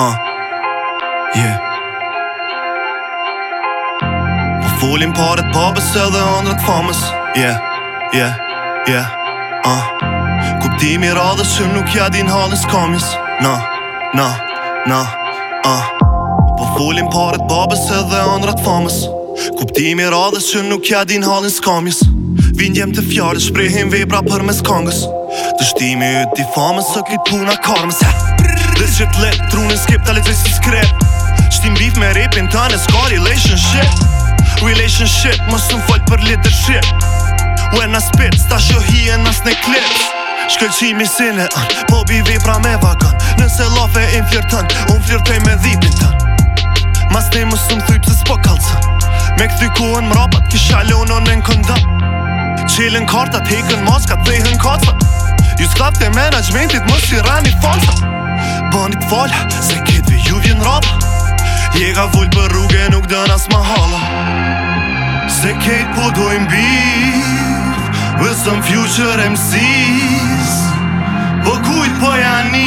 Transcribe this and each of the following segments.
Ah, uh, yeah Po folim paret pabës edhe andrat famës Yeah, yeah, yeah, ah uh. Kuptimi radhës që nuk ja din halën skamjës Na, na, na, ah uh. Po folim paret pabës edhe andrat famës Kuptimi radhës që nuk ja din halën skamjës Vindjem të fjallë, shprejhim vibra për mes kongës Të shtimi ytë i famës, së kitë puna karmës, ha yeah shit lit Trunin skip ta lecoj si skrip Shtim beef me rapin tënë, s'ka relationship Relationship, mos të më falj për leadership When I spit, s'ta shohi e nës në klip Shkëllqimi sine an, po bi vipra me vakan Nëse lafe im flirtan, unë me dhipin tan Mas ne mos të më se s'po kalcan Me këthy kuën mrapat, kisha leon o në në këndan Qelen kartat, hekën maskat, dhejën kacat Ju s'klap të menajmentit, mos i rani falcan fal Se këtëve ju vjen rap Je ka full për rrugë nuk dën as ma hala Se këtë po dojmë bif some future MCs Po kujtë po janë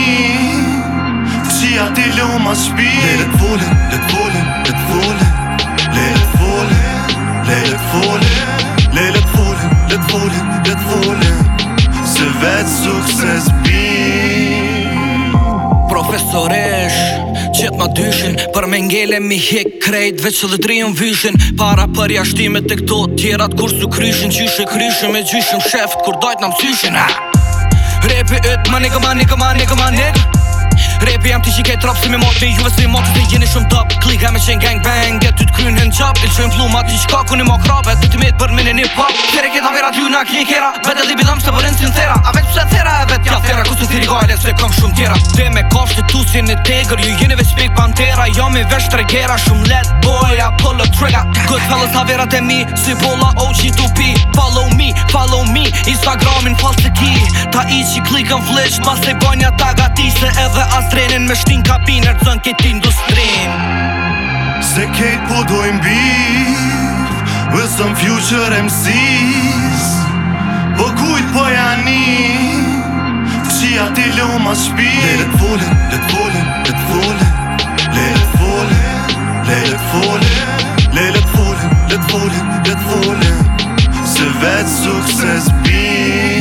Qia ti lo ma shpi Lele të vole, le të vole, le të vole Lele të vole, le të vole Lele të vole, le të le të Se vetë sukses bif profesoresh Qëtë ma dyshin Për me ngele mi hek krejt Veç edhe drijën vyshin Para për jashtime të këto tjerat Kur su kryshin Qyshe kryshin me gjyshin sheft kur dojt në mësyshin Repi ytë ma nika ma nika ma nika ma nika Repi jam ti që ke si me motë Me juve si motë Se jeni shumë top Klika me qenë gangbang rap Il qojnë pluma ti qka ku një mokrabe Të të mitë për mene një pap Tere këta vera ty në kënjë kera Vete dhe bidham së po të bërin thera A vetë pëse thera e vetë jatë thera Kusë në thiri gajle se këmë shumë tjera Dhe me ka shtetusin e tegër Ju jeni veç pik pantera Jo me veç të regera Shumë let boja polo pull a trigger Good fellas ta vera të mi Si bolla OG to be Follow me, follow me Instagramin falë të ki Ta i që klikën flesh Mas se bojnja ta gati Se edhe as trenin me shtin kabiner Se kejt po dojmë birë With some future MC's Po kujt po janin Fëqia ti lëmë ma shpirë Lejle të folin, lejle të folin, lejle të folin Lejle të folin, lejle të Se vetë sukses birë